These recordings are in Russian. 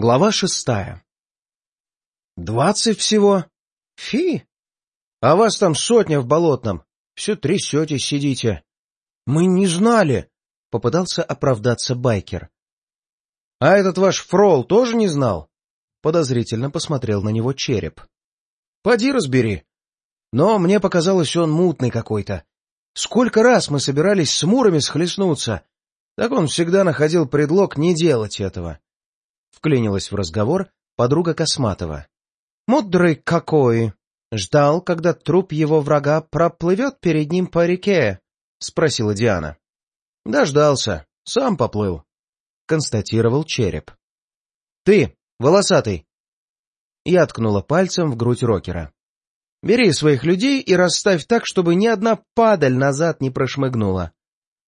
Глава шестая. «Двадцать всего? Фи! А вас там сотня в болотном. Все трясетесь, сидите. Мы не знали!» — попытался оправдаться байкер. «А этот ваш фрол тоже не знал?» — подозрительно посмотрел на него череп. «Поди разбери. Но мне показалось, он мутный какой-то. Сколько раз мы собирались с мурами схлестнуться, так он всегда находил предлог не делать этого». Вклинилась в разговор подруга Косматова. «Мудрый какой! Ждал, когда труп его врага проплывет перед ним по реке?» — спросила Диана. «Дождался. Сам поплыл», — констатировал череп. «Ты, волосатый!» Я ткнула пальцем в грудь рокера. «Бери своих людей и расставь так, чтобы ни одна падаль назад не прошмыгнула.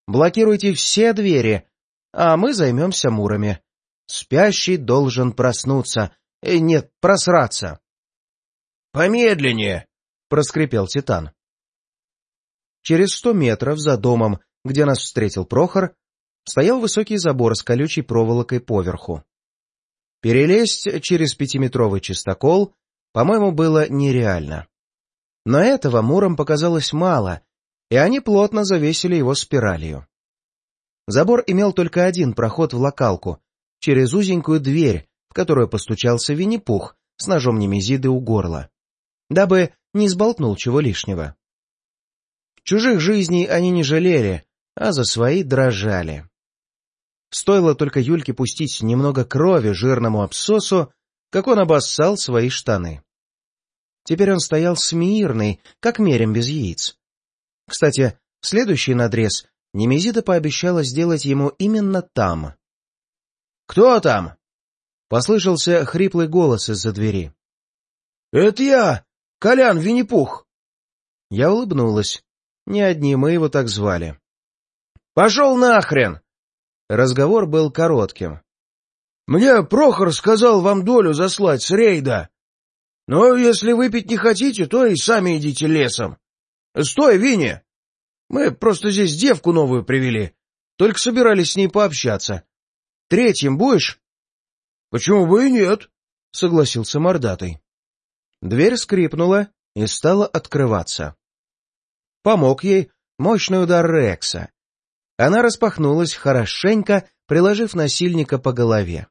Блокируйте все двери, а мы займемся мурами. Спящий должен проснуться. Э, нет, просраться. «Помедленнее!» — проскрипел Титан. Через сто метров за домом, где нас встретил Прохор, стоял высокий забор с колючей проволокой поверху. Перелезть через пятиметровый чистокол, по-моему, было нереально. Но этого Муром показалось мало, и они плотно завесили его спиралью. Забор имел только один проход в локалку, через узенькую дверь, в которую постучался Винни-Пух с ножом Немезиды у горла, дабы не сболтнул чего лишнего. Чужих жизней они не жалели, а за свои дрожали. Стоило только Юльке пустить немного крови жирному абсосу, как он обоссал свои штаны. Теперь он стоял смирный, как мерем без яиц. Кстати, следующий надрез Немезида пообещала сделать ему именно там, «Кто там?» — послышался хриплый голос из-за двери. «Это я, Колян Винни-Пух!» Я улыбнулась. Не одни мы его так звали. «Пошел нахрен!» Разговор был коротким. «Мне Прохор сказал вам долю заслать с рейда. Но если выпить не хотите, то и сами идите лесом. Стой, Винни! Мы просто здесь девку новую привели, только собирались с ней пообщаться. Третьим будешь? — Почему бы и нет? — согласился мордатый. Дверь скрипнула и стала открываться. Помог ей мощный удар Рекса. Она распахнулась хорошенько, приложив насильника по голове.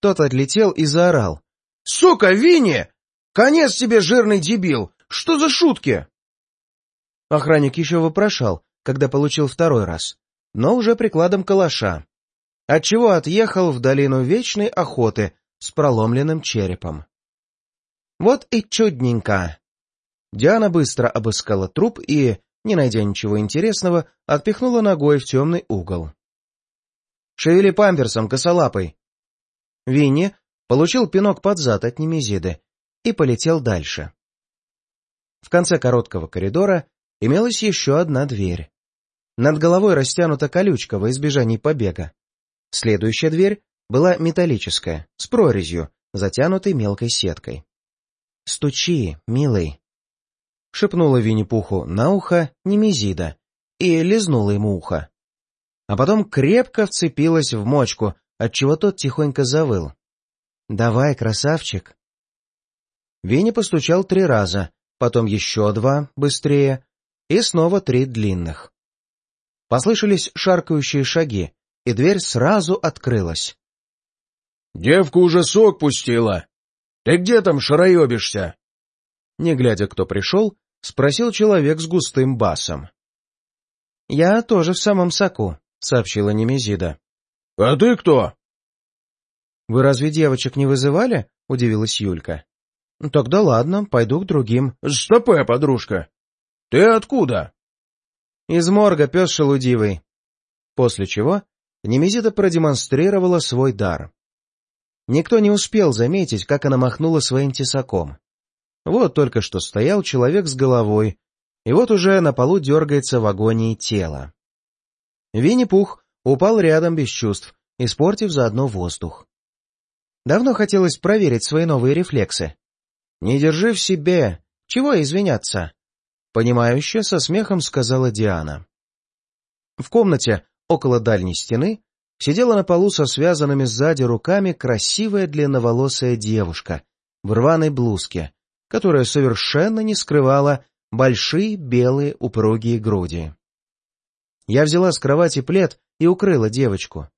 Тот отлетел и заорал. — Сука, Винни! Конец тебе, жирный дебил! Что за шутки? Охранник еще вопрошал, когда получил второй раз, но уже прикладом калаша отчего отъехал в долину вечной охоты с проломленным черепом. Вот и чудненько. Диана быстро обыскала труп и, не найдя ничего интересного, отпихнула ногой в темный угол. «Шевели памперсом, косолапой!» Винни получил пинок под зад от Немезиды и полетел дальше. В конце короткого коридора имелась еще одна дверь. Над головой растянута колючка во избежании побега. Следующая дверь была металлическая, с прорезью, затянутой мелкой сеткой. «Стучи, милый!» — шепнула Винни-Пуху на ухо Немезида и лизнула ему ухо. А потом крепко вцепилась в мочку, отчего тот тихонько завыл. «Давай, красавчик!» Винни постучал три раза, потом еще два, быстрее, и снова три длинных. Послышались шаркающие шаги, и дверь сразу открылась. — Девка уже сок пустила. Ты где там шароебишься? Не глядя, кто пришел, спросил человек с густым басом. — Я тоже в самом соку, — сообщила Немезида. — А ты кто? — Вы разве девочек не вызывали? — удивилась Юлька. — Тогда ладно, пойду к другим. — Стопэ, подружка. Ты откуда? — Из морга, пес шелудивый. После чего Немезида продемонстрировала свой дар. Никто не успел заметить, как она махнула своим тесаком. Вот только что стоял человек с головой, и вот уже на полу дергается в агонии тело. Винни-Пух упал рядом без чувств, испортив заодно воздух. Давно хотелось проверить свои новые рефлексы. «Не держи в себе. Чего извиняться?» Понимающе со смехом сказала Диана. В комнате Около дальней стены сидела на полу со связанными сзади руками красивая длинноволосая девушка в рваной блузке, которая совершенно не скрывала большие белые упругие груди. Я взяла с кровати плед и укрыла девочку.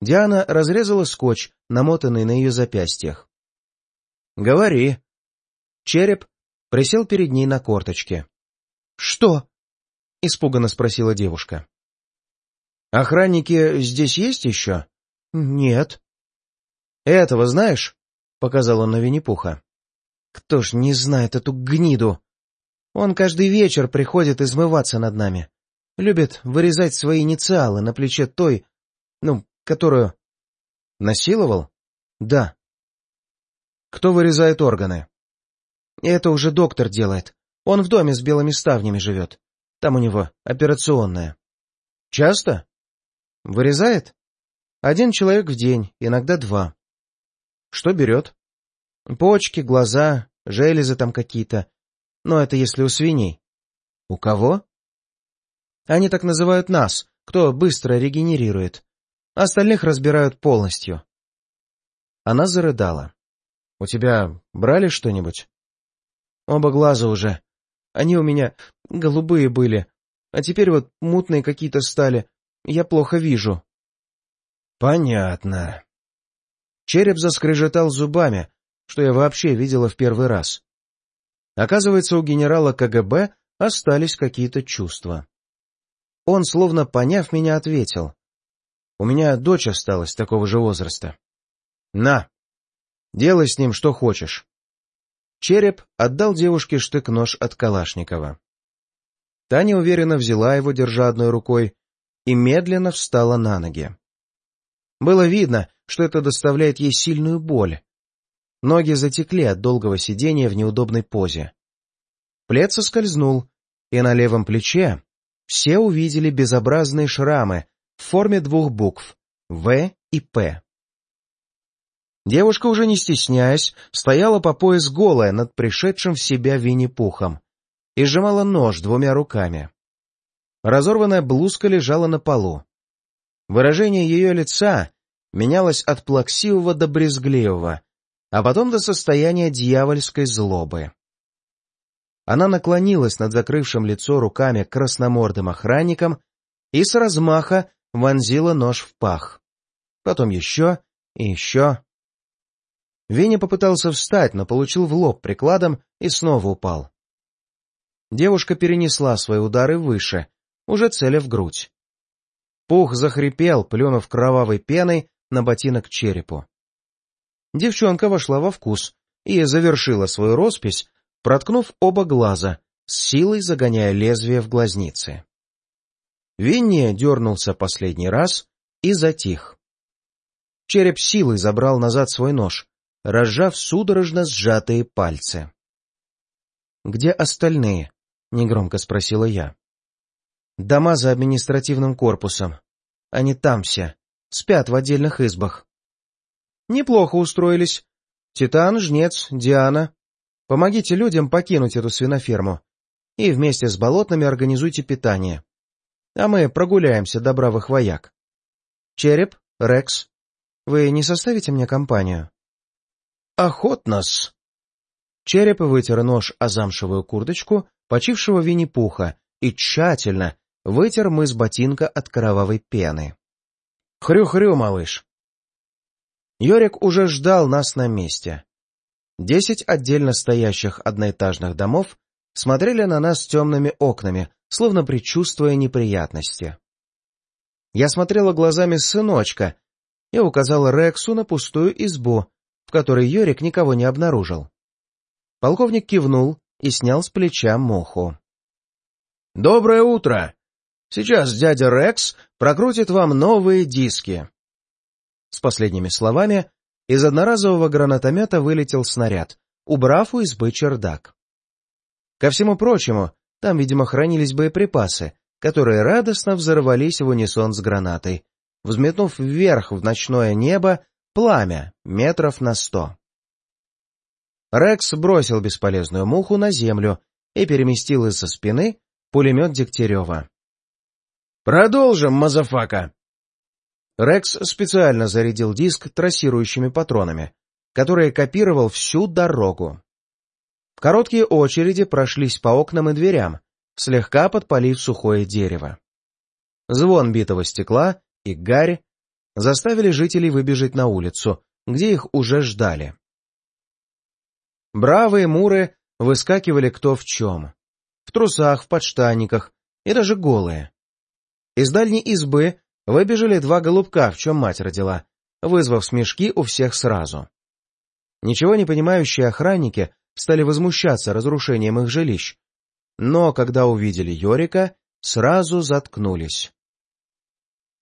Диана разрезала скотч, намотанный на ее запястьях. «Говори». Череп присел перед ней на корточке. «Что?» — испуганно спросила девушка. «Охранники здесь есть еще?» «Нет». «Этого знаешь?» — показал он на Винни-Пуха. «Кто ж не знает эту гниду? Он каждый вечер приходит измываться над нами. Любит вырезать свои инициалы на плече той, ну, которую... Насиловал? Да. Кто вырезает органы? Это уже доктор делает. Он в доме с белыми ставнями живет. Там у него операционная. Часто? Вырезает? Один человек в день, иногда два. Что берет? Почки, глаза, железы там какие-то. Но это если у свиней. У кого? Они так называют нас, кто быстро регенерирует. Остальных разбирают полностью. Она зарыдала. — У тебя брали что-нибудь? — Оба глаза уже. Они у меня голубые были, а теперь вот мутные какие-то стали. Я плохо вижу. — Понятно. Череп заскрежетал зубами, что я вообще видела в первый раз. Оказывается, у генерала КГБ остались какие-то чувства. Он, словно поняв меня, ответил. «У меня дочь осталась такого же возраста. На, делай с ним что хочешь». Череп отдал девушке штык-нож от Калашникова. Таня уверенно взяла его, держа одной рукой, и медленно встала на ноги. Было видно, что это доставляет ей сильную боль. Ноги затекли от долгого сидения в неудобной позе. Плед соскользнул, и на левом плече все увидели безобразные шрамы в форме двух букв «В» и «П». Девушка, уже не стесняясь, стояла по пояс голая над пришедшим в себя Винни-Пухом и сжимала нож двумя руками. Разорванная блузка лежала на полу. Выражение ее лица менялось от плаксивого до брезгливого, а потом до состояния дьявольской злобы. Она наклонилась над закрывшим лицо руками красномордым охранником и с размаха вонзила нож в пах. Потом еще и еще. Веня попытался встать, но получил в лоб прикладом и снова упал. Девушка перенесла свои удары выше, уже целя в грудь. Пух захрипел, плюнув кровавой пеной на ботинок черепу. Девчонка вошла во вкус и завершила свою роспись проткнув оба глаза, с силой загоняя лезвие в глазницы. Винни дернулся последний раз и затих. Череп силой забрал назад свой нож, разжав судорожно сжатые пальцы. «Где остальные?» — негромко спросила я. «Дома за административным корпусом. Они там все, спят в отдельных избах». «Неплохо устроились. Титан, Жнец, Диана, Помогите людям покинуть эту свиноферму и вместе с болотными организуйте питание. А мы прогуляемся до бравых вояк. Череп, Рекс, вы не составите мне компанию? Охотно-с. Череп вытер нож о замшевую курточку почившего Винни-Пуха и тщательно вытер мыс ботинка от кровавой пены. Хрю-хрю, малыш. Йорик уже ждал нас на месте. Десять отдельно стоящих одноэтажных домов смотрели на нас темными окнами, словно предчувствуя неприятности. Я смотрела глазами сыночка и указала Рексу на пустую избу, в которой Йорик никого не обнаружил. Полковник кивнул и снял с плеча муху. — Доброе утро! Сейчас дядя Рекс прокрутит вам новые диски. С последними словами из одноразового гранатомета вылетел снаряд, убрав у избы чердак. Ко всему прочему, там, видимо, хранились боеприпасы, которые радостно взорвались в унисон с гранатой, взметнув вверх в ночное небо пламя метров на сто. Рекс бросил бесполезную муху на землю и переместил из-за спины пулемет Дегтярева. «Продолжим, motherfucker!» Рекс специально зарядил диск трассирующими патронами, которые копировал всю дорогу. Короткие очереди прошлись по окнам и дверям, слегка подпалив сухое дерево. Звон битого стекла и гарь заставили жителей выбежать на улицу, где их уже ждали. Бравые муры выскакивали кто в чем. В трусах, в подштанниках и даже голые. Из дальней избы выбежали два голубка, в чем мать родила, вызвав смешки у всех сразу. Ничего не понимающие охранники стали возмущаться разрушением их жилищ, но когда увидели Йорика, сразу заткнулись.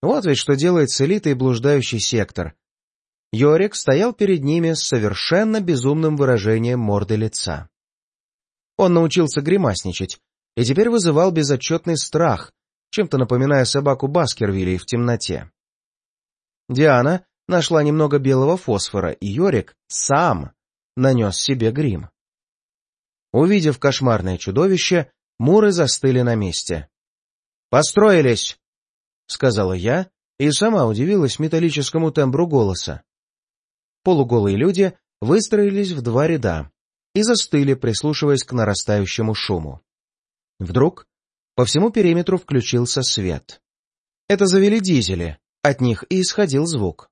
Вот ведь что делает с элитой блуждающий сектор. Йорик стоял перед ними с совершенно безумным выражением морды лица. Он научился гримасничать и теперь вызывал безотчетный страх, чем-то напоминая собаку Баскервилей в темноте. Диана нашла немного белого фосфора, и Йорик сам нанес себе грим. Увидев кошмарное чудовище, муры застыли на месте. «Построились!» — сказала я, и сама удивилась металлическому тембру голоса. Полуголые люди выстроились в два ряда и застыли, прислушиваясь к нарастающему шуму. Вдруг по всему периметру включился свет. Это завели дизели, от них и исходил звук.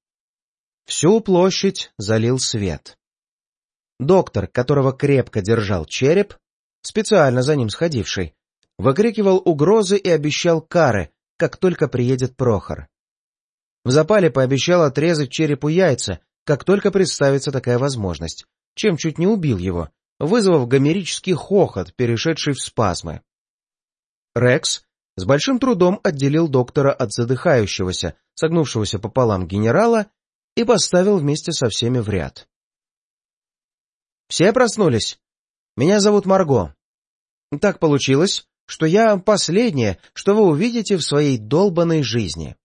Всю площадь залил свет. Доктор, которого крепко держал череп, специально за ним сходивший, выкрикивал угрозы и обещал кары, как только приедет Прохор. В запале пообещал отрезать черепу яйца, как только представится такая возможность, чем чуть не убил его, вызвав гомерический хохот, перешедший в спазмы. Рекс с большим трудом отделил доктора от задыхающегося, согнувшегося пополам генерала и поставил вместе со всеми в ряд. «Все проснулись? Меня зовут Марго. Так получилось, что я последнее, что вы увидите в своей долбанной жизни».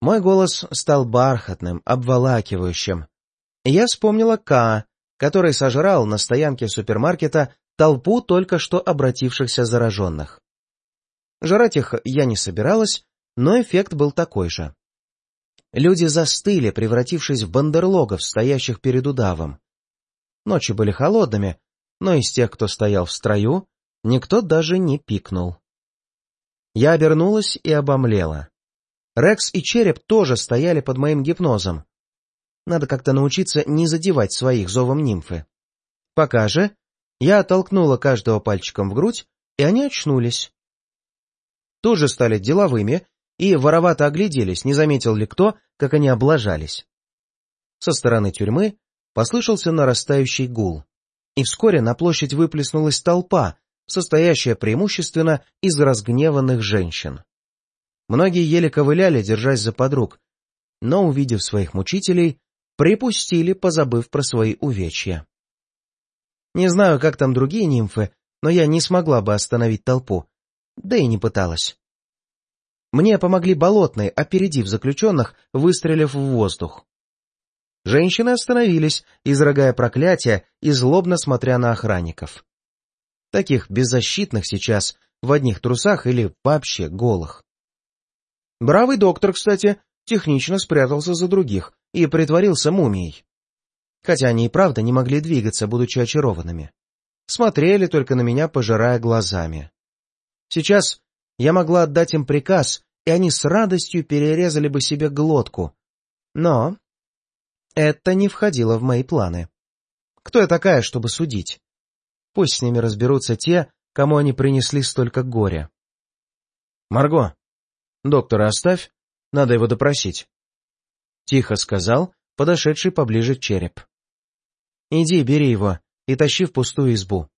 Мой голос стал бархатным, обволакивающим. Я вспомнила К, который сожрал на стоянке супермаркета толпу только что обратившихся зараженных. Жрать их я не собиралась, но эффект был такой же. Люди застыли, превратившись в бандерлогов, стоящих перед удавом. Ночи были холодными, но из тех, кто стоял в строю, никто даже не пикнул. Я обернулась и обомлела. Рекс и Череп тоже стояли под моим гипнозом. Надо как-то научиться не задевать своих зовом нимфы. Пока же я оттолкнула каждого пальчиком в грудь, и они очнулись тоже стали деловыми и воровато огляделись, не заметил ли кто, как они облажались. Со стороны тюрьмы послышался нарастающий гул, и вскоре на площадь выплеснулась толпа, состоящая преимущественно из разгневанных женщин. Многие еле ковыляли, держась за подруг, но, увидев своих мучителей, припустили, позабыв про свои увечья. Не знаю, как там другие нимфы, но я не смогла бы остановить толпу, да и не пыталась. Мне помогли болотные, опередив заключенных, выстрелив в воздух. Женщины остановились, изрыгая проклятия и злобно смотря на охранников. Таких беззащитных сейчас, в одних трусах или вообще голых. Бравый доктор, кстати, технично спрятался за других и притворился мумией. Хотя они и правда не могли двигаться, будучи очарованными. Смотрели только на меня, пожирая глазами. Сейчас я могла отдать им приказ, и они с радостью перерезали бы себе глотку. Но это не входило в мои планы. Кто я такая, чтобы судить? Пусть с ними разберутся те, кому они принесли столько горя. — Марго, доктора оставь, надо его допросить. Тихо сказал подошедший поближе череп. — Иди, бери его и тащи в пустую избу.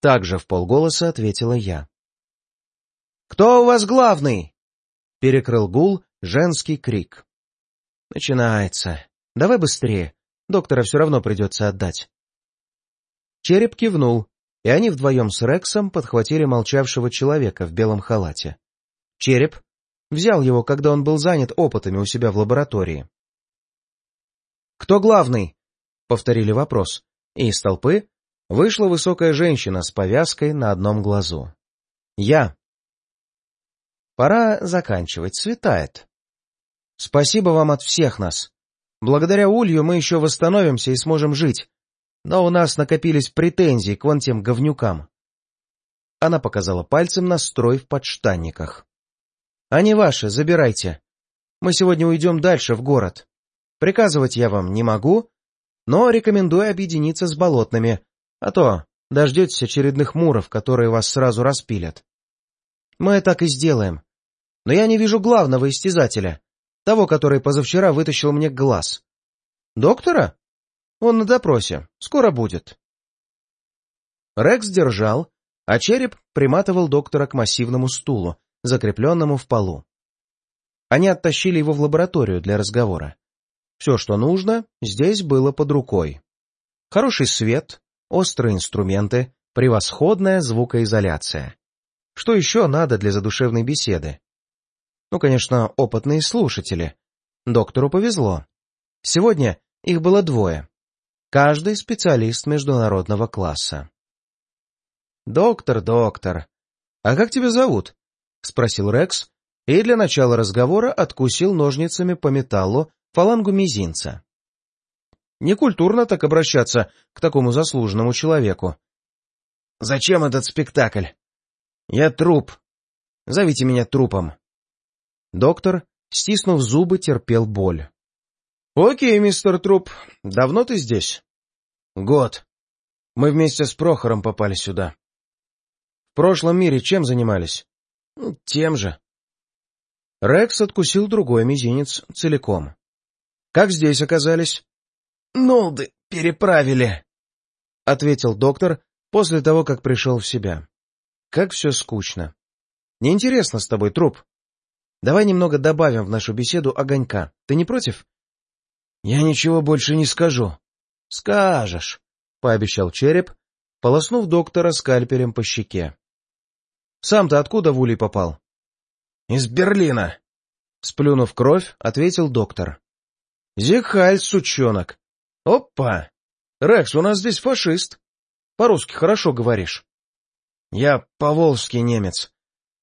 Также в полголоса ответила я. «Кто у вас главный?» — перекрыл гул женский крик. «Начинается. Давай быстрее. Доктора все равно придется отдать». Череп кивнул, и они вдвоем с Рексом подхватили молчавшего человека в белом халате. Череп взял его, когда он был занят опытами у себя в лаборатории. «Кто главный?» — повторили вопрос, и из толпы вышла высокая женщина с повязкой на одном глазу. «Я», Пора заканчивать, светает. Спасибо вам от всех нас. Благодаря Улью мы еще восстановимся и сможем жить. Но у нас накопились претензии к вон тем говнюкам. Она показала пальцем на строй в подштанниках. Они ваши, забирайте. Мы сегодня уйдем дальше, в город. Приказывать я вам не могу, но рекомендую объединиться с болотными, а то дождетесь очередных муров, которые вас сразу распилят. Мы так и сделаем. Но я не вижу главного истязателя, того, который позавчера вытащил мне глаз. Доктора? Он на допросе. Скоро будет. Рекс держал, а череп приматывал доктора к массивному стулу, закрепленному в полу. Они оттащили его в лабораторию для разговора. Все, что нужно, здесь было под рукой. Хороший свет, острые инструменты, превосходная звукоизоляция. Что еще надо для задушевной беседы? Ну, конечно, опытные слушатели. Доктору повезло. Сегодня их было двое. Каждый специалист международного класса. «Доктор, доктор, а как тебя зовут?» — спросил Рекс, и для начала разговора откусил ножницами по металлу фалангу мизинца. Некультурно так обращаться к такому заслуженному человеку. «Зачем этот спектакль? Я труп. Зовите меня трупом». Доктор, стиснув зубы, терпел боль. «Окей, мистер Труп, давно ты здесь?» «Год. Мы вместе с Прохором попали сюда». «В прошлом мире чем занимались?» «Тем же». Рекс откусил другой мизинец целиком. «Как здесь оказались?» «Нолды переправили», — ответил доктор после того, как пришел в себя. «Как все скучно. Неинтересно с тобой, труп. Давай немного добавим в нашу беседу огонька. Ты не против?» «Я ничего больше не скажу». «Скажешь», — пообещал череп, полоснув доктора скальпелем по щеке. «Сам-то откуда в улей попал?» «Из Берлина», — сплюнув кровь, ответил доктор. «Зихаль, сучонок! Опа! Рекс, у нас здесь фашист. По-русски хорошо говоришь». «Я поволжский немец.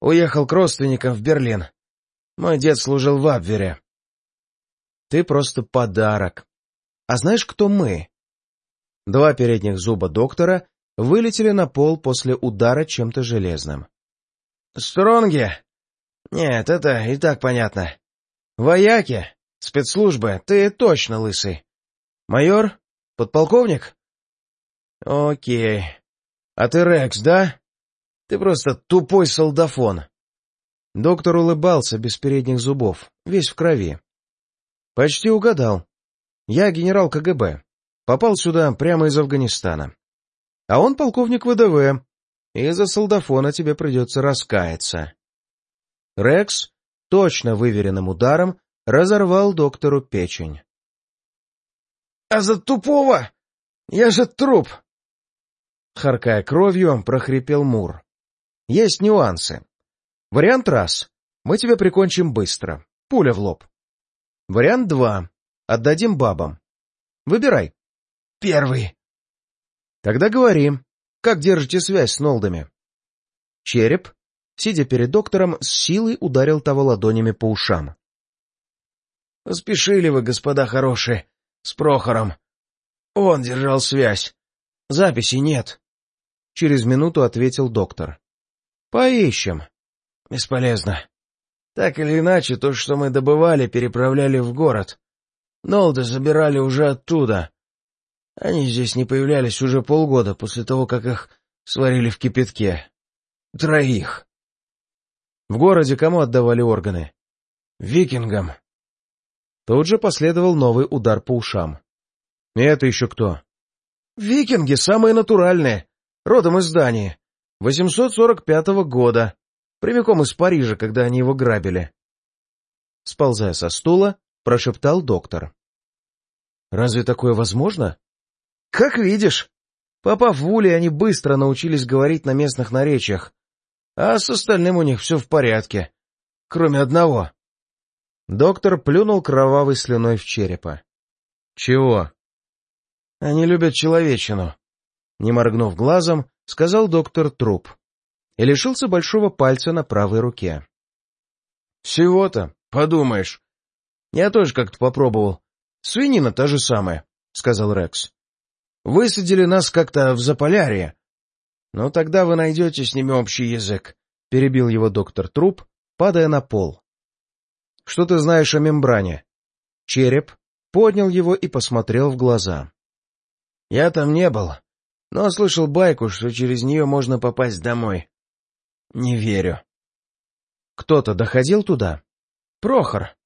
Уехал к родственникам в Берлин. Мой дед служил в Абвере. Ты просто подарок. А знаешь, кто мы? Два передних зуба доктора вылетели на пол после удара чем-то железным. Стронги? Нет, это и так понятно. Вояки? Спецслужбы? Ты точно лысый. Майор? Подполковник? Окей. А ты Рекс, да? Ты просто тупой солдафон. Доктор улыбался без передних зубов, весь в крови. Почти угадал. Я генерал КГБ. Попал сюда прямо из Афганистана. А он полковник ВДВ. Из-за солдафона тебе придется раскаяться. Рекс точно выверенным ударом разорвал доктору печень. — А за тупого! Я же труп! Харкая кровью, прохрипел Мур. — Есть нюансы. Вариант раз. Мы тебя прикончим быстро. Пуля в лоб. Вариант два. Отдадим бабам. Выбирай. Первый. Тогда говори, как держите связь с Нолдами? Череп, сидя перед доктором, с силой ударил того ладонями по ушам. — Спешили вы, господа хорошие, с Прохором. Он держал связь. Записи нет. Через минуту ответил доктор. — Поищем. — Бесполезно. Так или иначе, то, что мы добывали, переправляли в город. Нолды забирали уже оттуда. Они здесь не появлялись уже полгода после того, как их сварили в кипятке. Троих. В городе кому отдавали органы? Викингам. Тут же последовал новый удар по ушам. И это еще кто? Викинги самые натуральные, родом из Дании, 845 года. Прямиком из Парижа, когда они его грабили. Сползая со стула, прошептал доктор. «Разве такое возможно?» «Как видишь. Попав в Ули, они быстро научились говорить на местных наречиях, а с остальным у них все в порядке, кроме одного». Доктор плюнул кровавой слюной в черепа. «Чего?» «Они любят человечину», — не моргнув глазом, сказал доктор Труп и лишился большого пальца на правой руке. — Всего-то, подумаешь. Я тоже как-то попробовал. Свинина та же самая, — сказал Рекс. Высадили нас как-то в Заполярье. Ну, тогда вы найдете с ними общий язык, — перебил его доктор Труп, падая на пол. Что ты знаешь о мембране? Череп поднял его и посмотрел в глаза. Я там не был, но слышал байку, что через нее можно попасть домой. Не верю. Кто-то доходил туда? Прохор.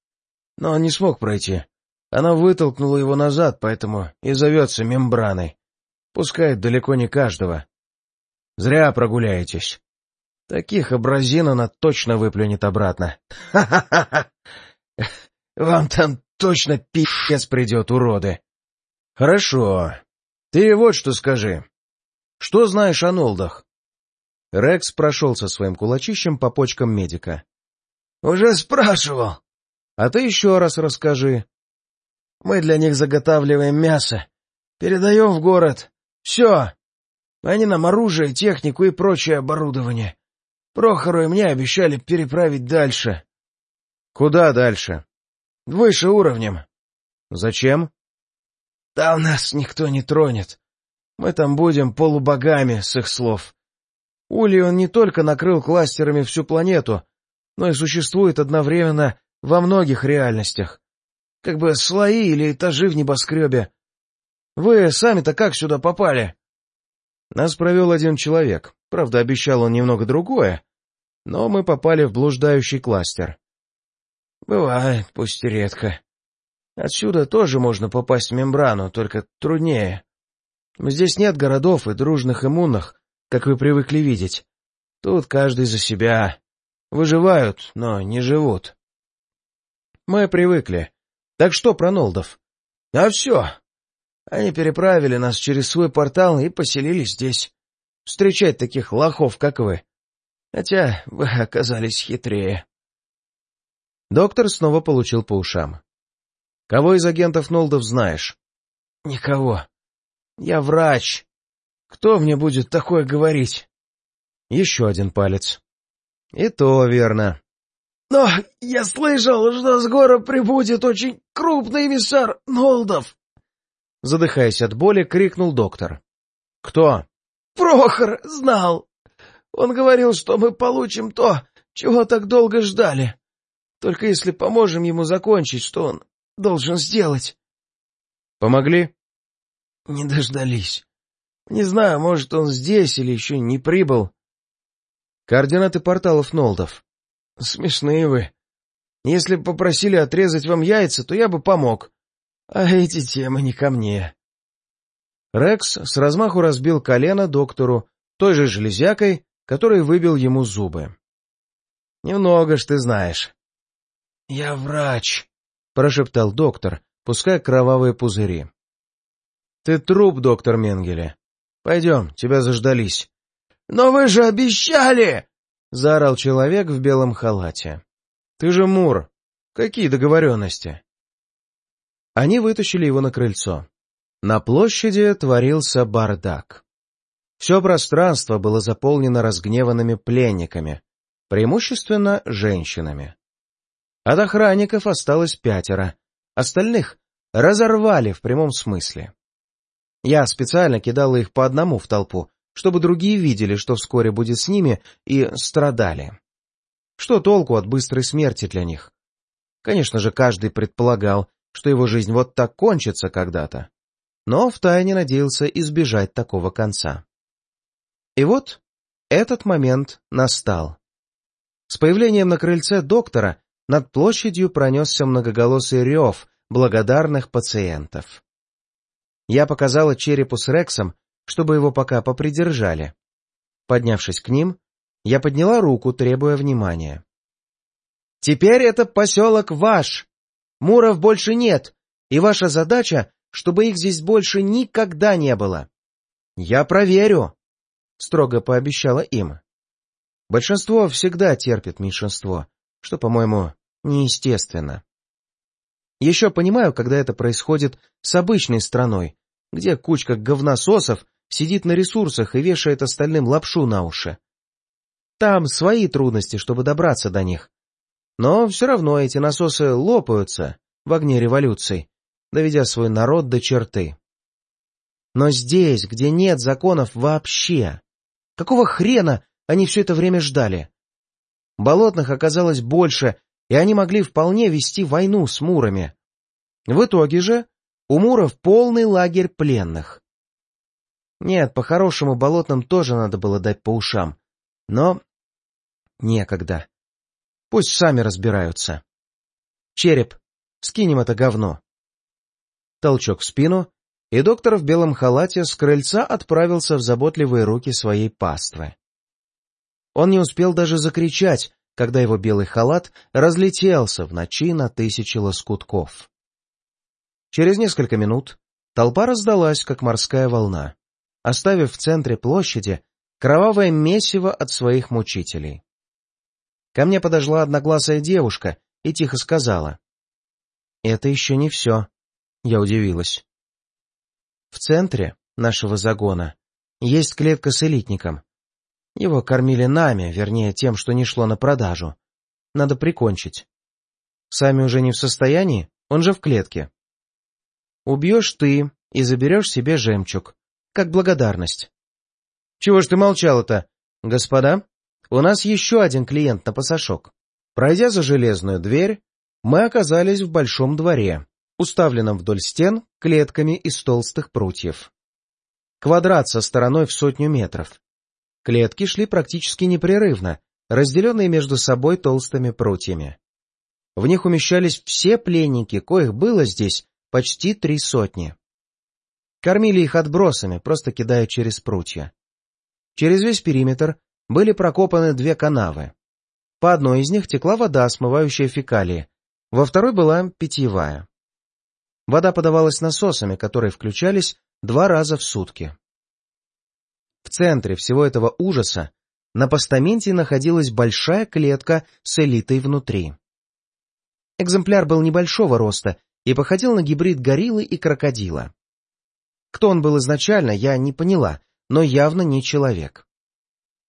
Но он не смог пройти. Она вытолкнула его назад, поэтому и зовется мембраной. Пускает далеко не каждого. Зря прогуляетесь. Таких образин она точно выплюнет обратно. Ха-ха-ха! Вам там точно пи***ц придет, уроды. Хорошо. Ты вот что скажи. Что знаешь о Нолдах? Рекс прошелся своим кулачищем по почкам медика. — Уже спрашивал. — А ты еще раз расскажи. — Мы для них заготавливаем мясо. Передаем в город. Все. Они нам оружие, технику и прочее оборудование. Прохору и мне обещали переправить дальше. — Куда дальше? — Выше уровнем. — Зачем? — Там нас никто не тронет. Мы там будем полубогами, с их слов. Ули он не только накрыл кластерами всю планету, но и существует одновременно во многих реальностях. Как бы слои или этажи в небоскребе. Вы сами-то как сюда попали? Нас провел один человек. Правда, обещал он немного другое. Но мы попали в блуждающий кластер. Бывает, пусть и редко. Отсюда тоже можно попасть в мембрану, только труднее. Здесь нет городов и дружных иммунных, как вы привыкли видеть. Тут каждый за себя. Выживают, но не живут. Мы привыкли. Так что про Нолдов? А все. Они переправили нас через свой портал и поселились здесь. Встречать таких лохов, как вы. Хотя вы оказались хитрее. Доктор снова получил по ушам. Кого из агентов Нолдов знаешь? Никого. Я врач. Кто мне будет такое говорить? Еще один палец. И то верно. Но я слышал, что скоро прибудет очень крупный эмиссар Нолдов. Задыхаясь от боли, крикнул доктор. Кто? Прохор знал. Он говорил, что мы получим то, чего так долго ждали. Только если поможем ему закончить, что он должен сделать. Помогли? Не дождались. Не знаю, может, он здесь или еще не прибыл. Координаты порталов Нолдов. Смешные вы. Если бы попросили отрезать вам яйца, то я бы помог. А эти темы не ко мне. Рекс с размаху разбил колено доктору той же железякой, которой выбил ему зубы. Немного ж ты знаешь. — Я врач, — прошептал доктор, пуская кровавые пузыри. — Ты труп, доктор Менгеле. Пойдем, тебя заждались. — Но вы же обещали! — заорал человек в белом халате. — Ты же Мур. Какие договоренности? Они вытащили его на крыльцо. На площади творился бардак. Все пространство было заполнено разгневанными пленниками, преимущественно женщинами. От охранников осталось пятеро, остальных разорвали в прямом смысле. Я специально кидала их по одному в толпу, чтобы другие видели, что вскоре будет с ними, и страдали. Что толку от быстрой смерти для них? Конечно же, каждый предполагал, что его жизнь вот так кончится когда-то, но втайне надеялся избежать такого конца. И вот этот момент настал. С появлением на крыльце доктора над площадью пронесся многоголосый рев благодарных пациентов. Я показала черепу с Рексом, чтобы его пока попридержали. Поднявшись к ним, я подняла руку, требуя внимания. «Теперь этот поселок ваш! Муров больше нет, и ваша задача, чтобы их здесь больше никогда не было. Я проверю!» — строго пообещала им. Большинство всегда терпит меньшинство, что, по-моему, неестественно. Еще понимаю, когда это происходит с обычной страной, где кучка говнососов сидит на ресурсах и вешает остальным лапшу на уши. Там свои трудности, чтобы добраться до них. Но все равно эти насосы лопаются, в огне революций, доведя свой народ до черты. Но здесь, где нет законов вообще, какого хрена они все это время ждали? Болотных оказалось больше, и они могли вполне вести войну с мурами. В итоге же у муров полный лагерь пленных. Нет, по-хорошему болотным тоже надо было дать по ушам. Но некогда. Пусть сами разбираются. Череп, скинем это говно. Толчок в спину, и доктор в белом халате с крыльца отправился в заботливые руки своей паствы. Он не успел даже закричать, когда его белый халат разлетелся в ночи на тысячи лоскутков. Через несколько минут толпа раздалась, как морская волна, оставив в центре площади кровавое месиво от своих мучителей. Ко мне подошла одноглазая девушка и тихо сказала. «Это еще не все», — я удивилась. В центре нашего загона есть клетка с элитником. Его кормили нами, вернее, тем, что не шло на продажу. Надо прикончить. Сами уже не в состоянии, он же в клетке. Убьешь ты и заберешь себе жемчуг, как благодарность. Чего ж ты молчал-то? Господа, у нас еще один клиент на пасашок. Пройдя за железную дверь, мы оказались в большом дворе, уставленном вдоль стен клетками из толстых прутьев. Квадрат со стороной в сотню метров. Клетки шли практически непрерывно, разделенные между собой толстыми прутьями. В них умещались все пленники, коих было здесь почти три сотни. Кормили их отбросами, просто кидая через прутья. Через весь периметр были прокопаны две канавы. По одной из них текла вода, смывающая фекалии, во второй была питьевая. Вода подавалась насосами, которые включались два раза в сутки. Центре всего этого ужаса на постаменте находилась большая клетка с элитой внутри. Экземпляр был небольшого роста и походил на гибрид гориллы и крокодила. Кто он был изначально, я не поняла, но явно не человек.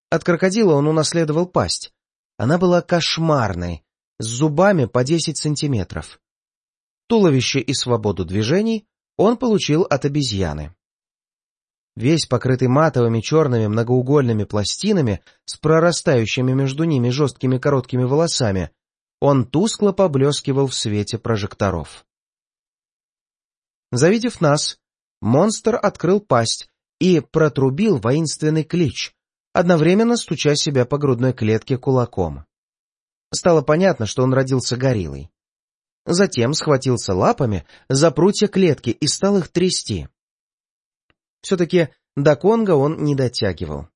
От крокодила он унаследовал пасть. Она была кошмарной, с зубами по 10 сантиметров. Туловище и свободу движений он получил от обезьяны. Весь покрытый матовыми черными многоугольными пластинами с прорастающими между ними жесткими короткими волосами, он тускло поблескивал в свете прожекторов. Завидев нас, монстр открыл пасть и протрубил воинственный клич, одновременно стуча себя по грудной клетке кулаком. Стало понятно, что он родился гориллой. Затем схватился лапами за прутья клетки и стал их трясти. Все-таки до Конга он не дотягивал.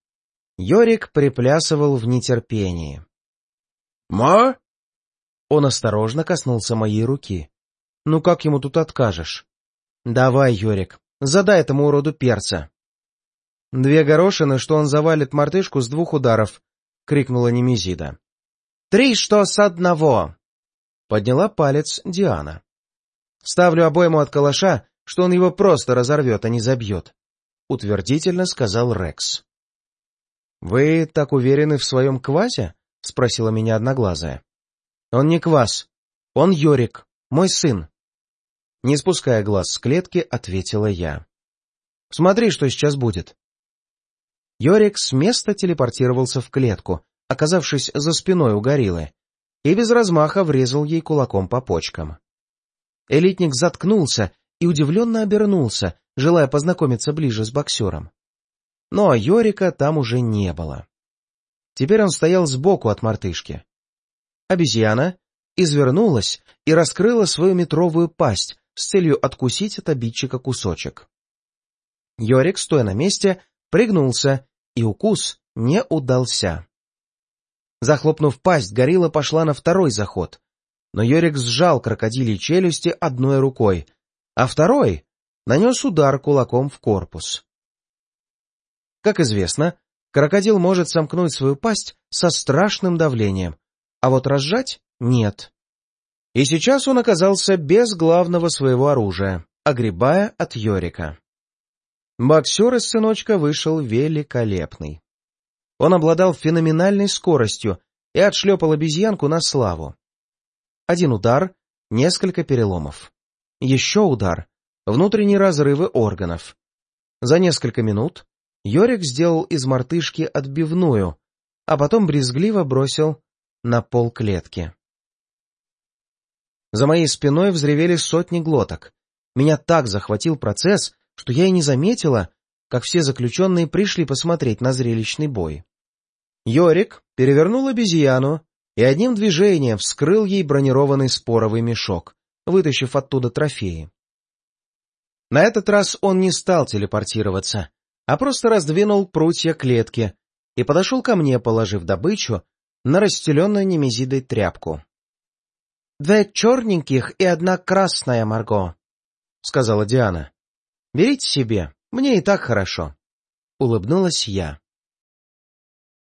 Йорик приплясывал в нетерпении. «Ма?» Он осторожно коснулся моей руки. «Ну как ему тут откажешь?» «Давай, Йорик, задай этому уроду перца». «Две горошины, что он завалит мартышку с двух ударов», — крикнула Немезида. «Три, что с одного!» — подняла палец Диана. «Ставлю обойму от калаша, что он его просто разорвет, а не забьет. — утвердительно сказал Рекс. «Вы так уверены в своем квазе?» — спросила меня одноглазая. «Он не квас. Он Йорик, мой сын». Не спуская глаз с клетки, ответила я. «Смотри, что сейчас будет». Йорик с места телепортировался в клетку, оказавшись за спиной у гориллы, и без размаха врезал ей кулаком по почкам. Элитник заткнулся и удивленно обернулся, желая познакомиться ближе с боксером. Но Йорика там уже не было. Теперь он стоял сбоку от мартышки. Обезьяна извернулась и раскрыла свою метровую пасть с целью откусить от обидчика кусочек. Йорик, стоя на месте, пригнулся, и укус не удался. Захлопнув пасть, горилла пошла на второй заход, но Йорик сжал крокодилей челюсти одной рукой, а второй нанес удар кулаком в корпус. Как известно, крокодил может сомкнуть свою пасть со страшным давлением, а вот разжать — нет. И сейчас он оказался без главного своего оружия, огребая от Йорика. Боксер из сыночка вышел великолепный. Он обладал феноменальной скоростью и отшлепал обезьянку на славу. Один удар, несколько переломов. Еще удар, внутренние разрывы органов. За несколько минут Йорик сделал из мартышки отбивную, а потом брезгливо бросил на пол клетки. За моей спиной взревели сотни глоток. Меня так захватил процесс, что я и не заметила, как все заключенные пришли посмотреть на зрелищный бой. Йорик перевернул обезьяну и одним движением вскрыл ей бронированный споровый мешок, вытащив оттуда трофеи. На этот раз он не стал телепортироваться, а просто раздвинул прутья клетки и подошел ко мне, положив добычу на расстеленную немезидой тряпку. — Две черненьких и одна красная, Марго, — сказала Диана. — Берите себе, мне и так хорошо. Улыбнулась я.